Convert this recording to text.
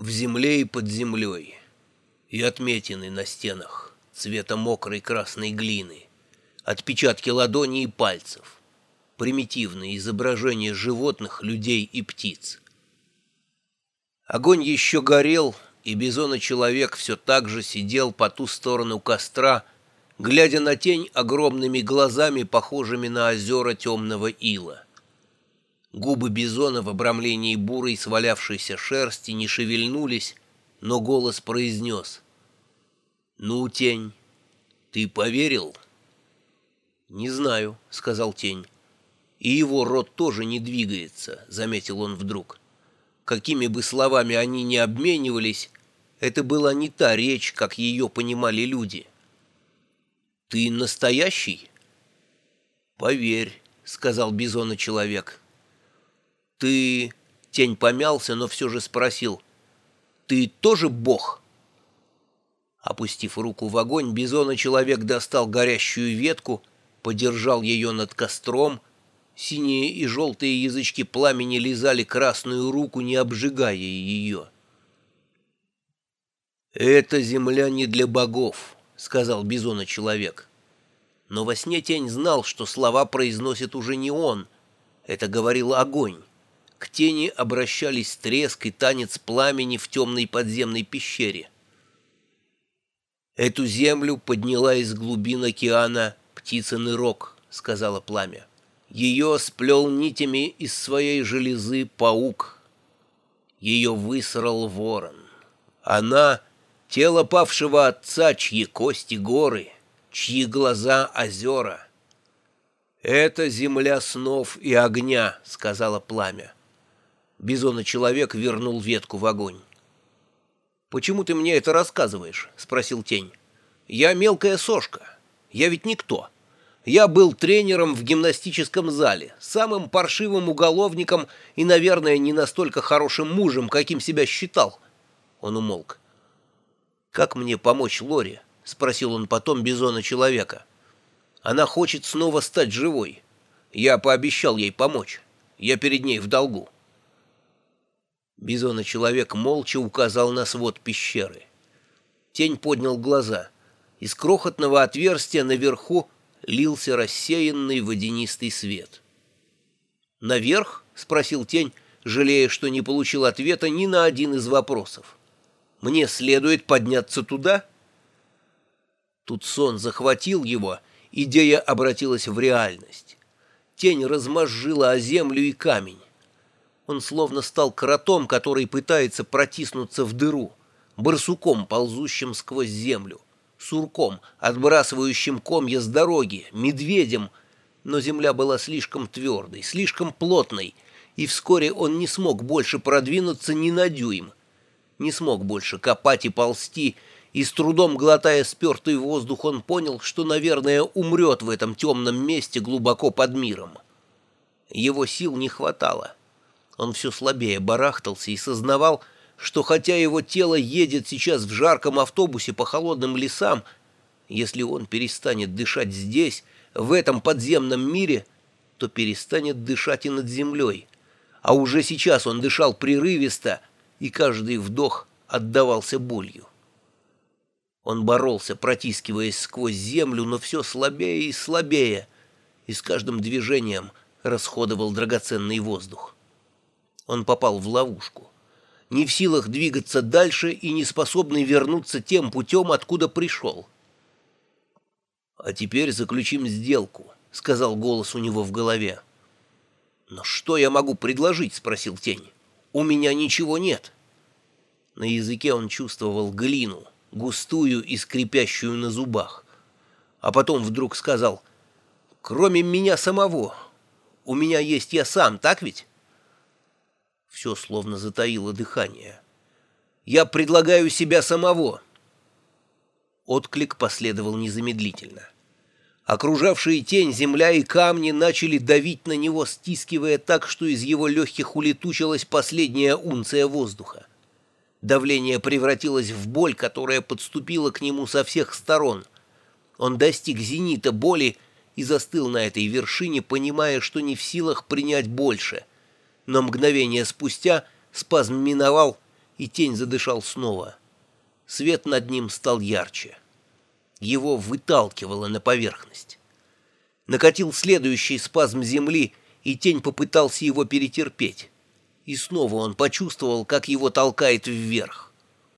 в земле и под землей, и отметины на стенах цвета мокрой красной глины, отпечатки ладоней и пальцев, примитивные изображения животных, людей и птиц. Огонь еще горел, и бизона-человек все так же сидел по ту сторону костра, глядя на тень огромными глазами, похожими на озера темного ила. Губы бизона в обрамлении бурой свалявшейся шерсти не шевельнулись, но голос произнес. «Ну, тень, ты поверил?» «Не знаю», — сказал тень. «И его рот тоже не двигается», — заметил он вдруг. Какими бы словами они ни обменивались, это была не та речь, как ее понимали люди. «Ты настоящий?» «Поверь», — сказал бизона человек. «Ты...» — тень помялся, но все же спросил. «Ты тоже бог?» Опустив руку в огонь, бизона человек достал горящую ветку, подержал ее над костром. Синие и желтые язычки пламени лизали красную руку, не обжигая ее. «Эта земля не для богов», — сказал бизона человек. Но во сне тень знал, что слова произносит уже не он. Это говорил огонь. К тени обращались треск и танец пламени в темной подземной пещере. «Эту землю подняла из глубин океана птица рог», — сказала пламя. «Ее сплел нитями из своей железы паук. Ее высрал ворон. Она — тело павшего отца, чьи кости горы, чьи глаза озера». «Это земля снов и огня», — сказала пламя. Бизона-человек вернул ветку в огонь. «Почему ты мне это рассказываешь?» — спросил тень. «Я мелкая сошка. Я ведь никто. Я был тренером в гимнастическом зале, самым паршивым уголовником и, наверное, не настолько хорошим мужем, каким себя считал». Он умолк. «Как мне помочь Лоре?» — спросил он потом Бизона-человека. «Она хочет снова стать живой. Я пообещал ей помочь. Я перед ней в долгу». Бизона-человек молча указал на свод пещеры. Тень поднял глаза. Из крохотного отверстия наверху лился рассеянный водянистый свет. «Наверх?» — спросил тень, жалея, что не получил ответа ни на один из вопросов. «Мне следует подняться туда?» Тут сон захватил его, идея обратилась в реальность. Тень размозжила о землю и камень. Он словно стал кротом, который пытается протиснуться в дыру, барсуком, ползущим сквозь землю, сурком, отбрасывающим комья с дороги, медведем. Но земля была слишком твердой, слишком плотной, и вскоре он не смог больше продвинуться ни на дюйм. Не смог больше копать и ползти, и с трудом глотая спертый воздух, он понял, что, наверное, умрет в этом темном месте глубоко под миром. Его сил не хватало. Он все слабее барахтался и сознавал, что хотя его тело едет сейчас в жарком автобусе по холодным лесам, если он перестанет дышать здесь, в этом подземном мире, то перестанет дышать и над землей. А уже сейчас он дышал прерывисто, и каждый вдох отдавался болью. Он боролся, протискиваясь сквозь землю, но все слабее и слабее, и с каждым движением расходовал драгоценный воздух он попал в ловушку. Не в силах двигаться дальше и не способный вернуться тем путем, откуда пришел. «А теперь заключим сделку», — сказал голос у него в голове. «Но что я могу предложить?» — спросил тень. «У меня ничего нет». На языке он чувствовал глину, густую и скрипящую на зубах. А потом вдруг сказал, «Кроме меня самого, у меня есть я сам, так ведь?» Все словно затаило дыхание. «Я предлагаю себя самого!» Отклик последовал незамедлительно. Окружавшие тень, земля и камни начали давить на него, стискивая так, что из его легких улетучилась последняя унция воздуха. Давление превратилось в боль, которая подступила к нему со всех сторон. Он достиг зенита боли и застыл на этой вершине, понимая, что не в силах принять больше — но мгновение спустя спазм миновал, и тень задышал снова. Свет над ним стал ярче. Его выталкивало на поверхность. Накатил следующий спазм земли, и тень попытался его перетерпеть. И снова он почувствовал, как его толкает вверх.